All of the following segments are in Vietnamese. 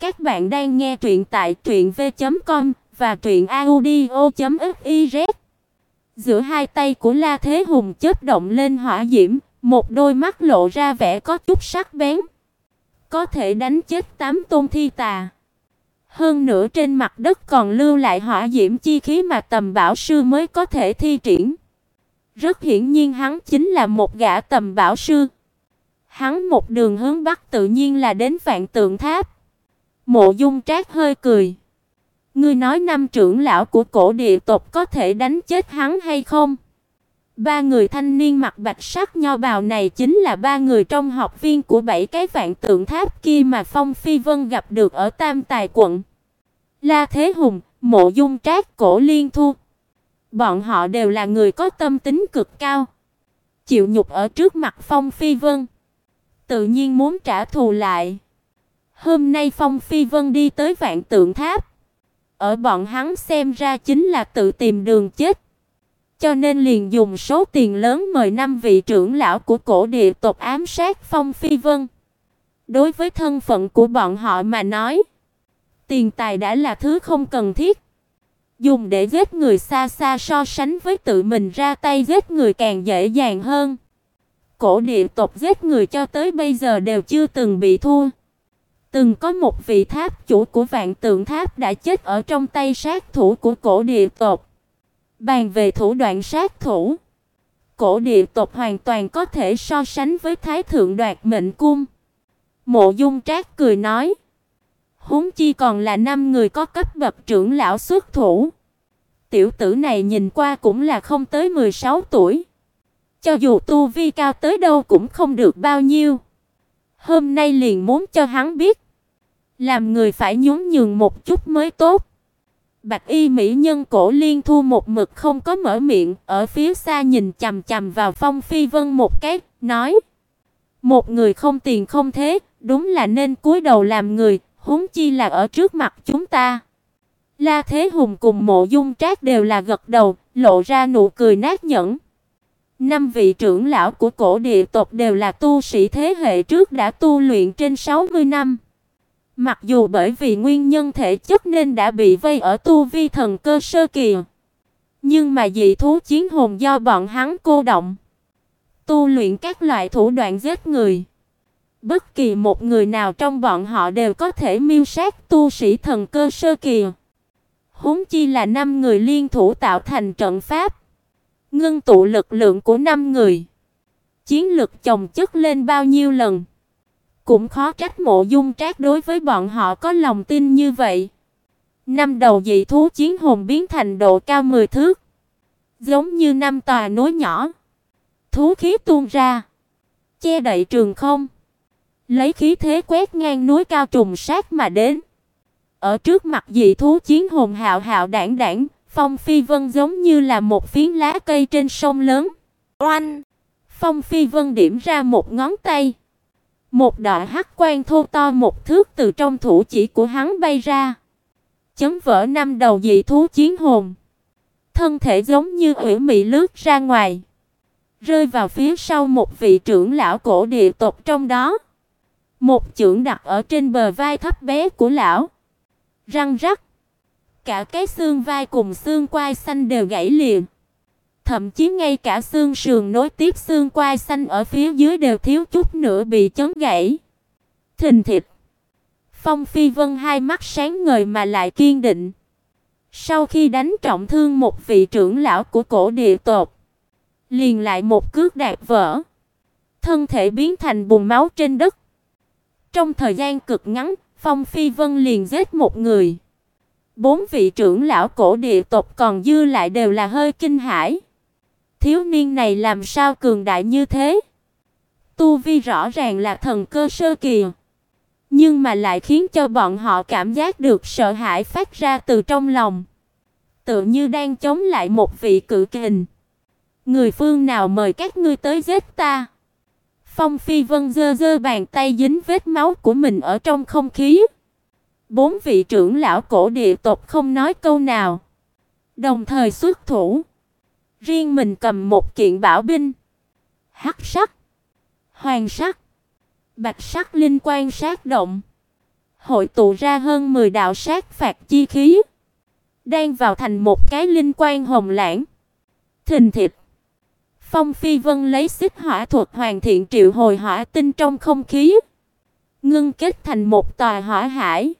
Các bạn đang nghe truyện tại truyệnv.com và truyệnaudio.fiz. Giữa hai tay của La Thế Hùng chớp động lên hỏa diễm, một đôi mắt lộ ra vẻ có chút sắc bén. Có thể đánh chết tám tôn thi tà. Hơn nữa trên mặt đất còn lưu lại hỏa diễm chi khí mà tầm bảo sư mới có thể thi triển. Rất hiển nhiên hắn chính là một gã tầm bảo sư. Hắn một đường hướng bắc tự nhiên là đến Vạn Tượng Tháp. Mộ Dung Trác hơi cười. Ngươi nói năm trưởng lão của cổ địa tộc có thể đánh chết hắn hay không? Ba người thanh niên mặc bạch sắc nho bào này chính là ba người trong học viên của bảy cái vạn tượng tháp kia mà Phong Phi Vân gặp được ở Tam Tài quận. La Thế Hùng, Mộ Dung Trác, Cổ Liên Thu. Bọn họ đều là người có tâm tính cực cao, chịu nhục ở trước mặt Phong Phi Vân, tự nhiên muốn trả thù lại. Hôm nay Phong Phi Vân đi tới Vạn Tượng Tháp, ở bọn hắn xem ra chính là tự tìm đường chết. Cho nên liền dùng số tiền lớn mời năm vị trưởng lão của cổ địa tộc ám sát Phong Phi Vân. Đối với thân phận của bọn họ mà nói, tiền tài đã là thứ không cần thiết. Dùng để giết người xa xa so sánh với tự mình ra tay giết người càng dễ dàng hơn. Cổ địa tộc giết người cho tới bây giờ đều chưa từng bị thua. Từng có một vị tháp chủ của Vạn Tượng Tháp đã chết ở trong tay sát thủ của cổ địa tộc. Bàn về thủ đoạn sát thủ, cổ địa tộc hoàn toàn có thể so sánh với Thái thượng đoạt mệnh cung. Mộ Dung Trác cười nói: Huống chi còn là năm người có cấp bậc trưởng lão xuất thủ. Tiểu tử này nhìn qua cũng là không tới 16 tuổi. Cho dù tu vi cao tới đâu cũng không được bao nhiêu. Hôm nay liền muốn cho hắn biết, làm người phải nhún nhường một chút mới tốt. Bạch y mỹ nhân cổ liên thu một mực không có mở miệng, ở phía xa nhìn chằm chằm vào Phong Phi Vân một cái, nói: "Một người không tiền không thế, đúng là nên cúi đầu làm người, huống chi là ở trước mặt chúng ta." La Thế Hùng cùng Mộ Dung Trác đều là gật đầu, lộ ra nụ cười nát nhẫn. Năm vị trưởng lão của cổ địa tộc đều là tu sĩ thế hệ trước đã tu luyện trên 60 năm. Mặc dù bởi vì nguyên nhân thể chất nên đã bị vây ở tu vi thần cơ sơ kỳ, nhưng mà dị thú chiến hồn do bọn hắn cô động, tu luyện các loại thủ đoạn giết người. Bất kỳ một người nào trong bọn họ đều có thể miêu sát tu sĩ thần cơ sơ kỳ. Huống chi là năm người liên thủ tạo thành trận pháp, ngưng tụ lực lượng của năm người. Chiến lực chồng chất lên bao nhiêu lần, cũng khó trách Mộ Dung Trác đối với bọn họ có lòng tin như vậy. Năm đầu dị thú chiến hồn biến thành độ cao 10 thước, giống như năm tòa núi nhỏ. Thú khí tuôn ra, che đậy trường không, lấy khí thế quét ngang núi cao trùng sát mà đến. Ở trước mặt dị thú chiến hồn hạo hạo đảng đảng, Phong Phi Vân giống như là một phiến lá cây trên sông lớn. Oanh! Phong Phi Vân điểm ra một ngón tay. Một đạo hắc quang thô to một thước từ trong thủ chỉ của hắn bay ra, chấn vỡ năm đầu dị thú chiến hồn. Thân thể giống như ủy mị lướt ra ngoài, rơi vào phía sau một vị trưởng lão cổ địa tộc trong đó. Một chưởng đặt ở trên bờ vai thấp bé của lão răng rắc. Cả cái xương vai cùng xương quai xanh đều gãy liền. Thậm chí ngay cả xương sườn nối tiếp xương quai xanh ở phía dưới đều thiếu chút nữa bị chấn gãy. Thình thịch. Phong Phi Vân hai mắt sáng ngời mà lại kiên định. Sau khi đánh trọng thương một vị trưởng lão của cổ địa tộc, liền lại một cước đạp vỡ, thân thể biến thành bùn máu trên đất. Trong thời gian cực ngắn, Phong Phi Vân liền giết một người. Bốn vị trưởng lão cổ địa tộc còn dư lại đều là hơi kinh hãi. Thiếu niên này làm sao cường đại như thế? Tu vi rõ ràng là thần cơ sơ kỳ, nhưng mà lại khiến cho bọn họ cảm giác được sợ hãi phát ra từ trong lòng, tựa như đang chống lại một vị cự kình. Người phương nào mời các ngươi tới giết ta? Phong Phi Vân giơ giơ bàn tay dính vết máu của mình ở trong không khí. Bốn vị trưởng lão cổ địa tộc không nói câu nào, đồng thời xuất thủ. Riêng mình cầm một kiện bảo binh, hắc sắc, hoàng sắc, bạch sắc linh quan sát động, hội tụ ra hơn 10 đạo sát phạt chi khí, đang vào thành một cái linh quan hồng lãng. Thình thịch. Phong Phi Vân lấy xích hỏa thuật hoàn thiện triệu hồi hỏa tinh trong không khí, ngưng kết thành một tòa hỏa hải.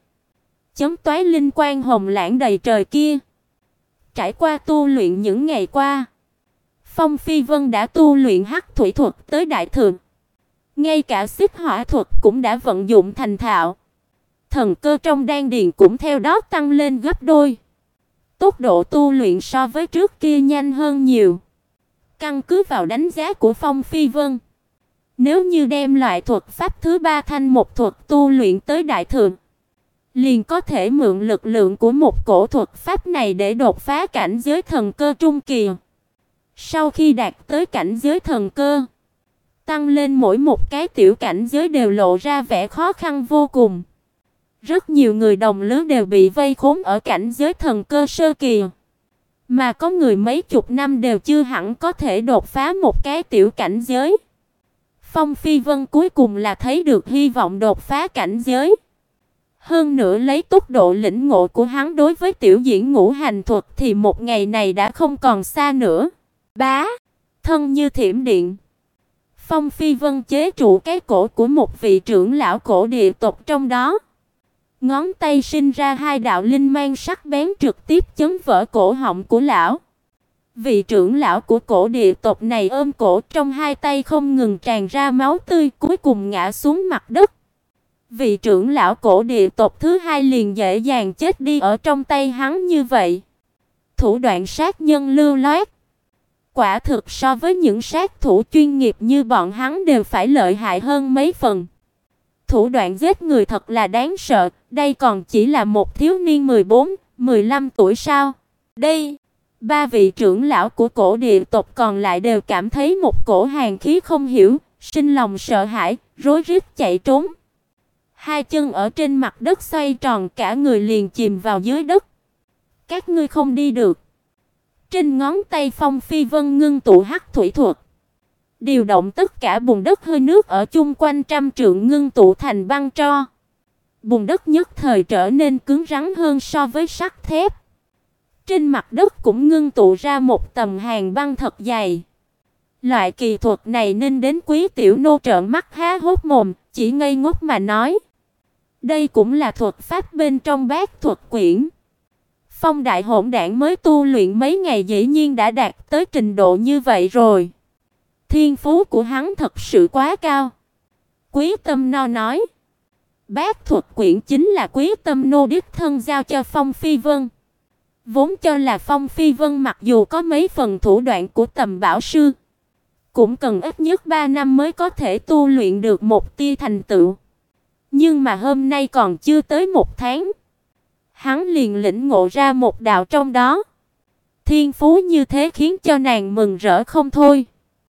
Chấm toái linh quan hồng lãng đầy trời kia. Trải qua tu luyện những ngày qua, Phong Phi Vân đã tu luyện hắc thủy thuật tới đại thượng. Ngay cả xích hỏa thuật cũng đã vận dụng thành thạo. Thần cơ trong đan điền cũng theo đó tăng lên gấp đôi. Tốc độ tu luyện so với trước kia nhanh hơn nhiều. Căn cứ vào đánh giá của Phong Phi Vân, nếu như đem loại thuật pháp thứ ba thanh một thuật tu luyện tới đại thượng, liền có thể mượn lực lượng của một cổ thuật pháp này để đột phá cảnh giới thần cơ trung kỳ. Sau khi đạt tới cảnh giới thần cơ, tăng lên mỗi một cái tiểu cảnh giới đều lộ ra vẻ khó khăn vô cùng. Rất nhiều người đồng lứa đều bị vây khốn ở cảnh giới thần cơ sơ kỳ, mà có người mấy chục năm đều chưa hẳn có thể đột phá một cái tiểu cảnh giới. Phong Phi Vân cuối cùng là thấy được hy vọng đột phá cảnh giới. Hơn nữa lấy tốc độ lĩnh ngộ của hắn đối với tiểu diễn ngũ hành thuật thì một ngày này đã không còn xa nữa. Bá, thân như thiểm điện. Phong Phi Vân chế trụ cái cổ của một vị trưởng lão cổ địa tộc trong đó. Ngón tay sinh ra hai đạo linh mang sắc bén trực tiếp chấn vỡ cổ họng của lão. Vị trưởng lão của cổ địa tộc này ôm cổ trong hai tay không ngừng tràn ra máu tươi, cuối cùng ngã xuống mặt đất. Vị trưởng lão cổ địa tộc thứ hai liền dễ dàng chết đi ở trong tay hắn như vậy. Thủ đoạn sát nhân lưu loát. Quả thực so với những sát thủ chuyên nghiệp như bọn hắn đều phải lợi hại hơn mấy phần. Thủ đoạn giết người thật là đáng sợ, đây còn chỉ là một thiếu niên 14, 15 tuổi sao? Đây, ba vị trưởng lão của cổ địa tộc còn lại đều cảm thấy một cổ hàn khí không hiểu, sinh lòng sợ hãi, rối rít chạy trốn. Hai chân ở trên mặt đất xoay tròn cả người liền chìm vào dưới đất. Các ngươi không đi được. Trên ngón tay Phong Phi Vân ngưng tụ hắc thủy thuật, điều động tất cả bùn đất hơi nước ở chung quanh trăm trượng ngưng tụ thành băng tro. Bùn đất nhất thời trở nên cứng rắn hơn so với sắt thép. Trên mặt đất cũng ngưng tụ ra một tầng hàng băng thật dày. Loại kỳ thuật này nên đến quý tiểu nô trợn mắt há hốc mồm, chỉ ngây ngốc mà nói. Đây cũng là thuật pháp bên trong bát thuật quyển. Phong đại hỗn đản mới tu luyện mấy ngày dĩ nhiên đã đạt tới trình độ như vậy rồi. Thiên phú của hắn thật sự quá cao. Quý Tâm No nói, Bát thuật quyển chính là Quý Tâm Nô đích thân giao cho Phong Phi Vân. Vốn cho là Phong Phi Vân mặc dù có mấy phần thủ đoạn của tầm bảo sư, cũng cần ít nhất 3 năm mới có thể tu luyện được một tia thành tựu. Nhưng mà hôm nay còn chưa tới một tháng, hắn liền lĩnh ngộ ra một đạo trong đó. Thiên phú như thế khiến cho nàng mừng rỡ không thôi.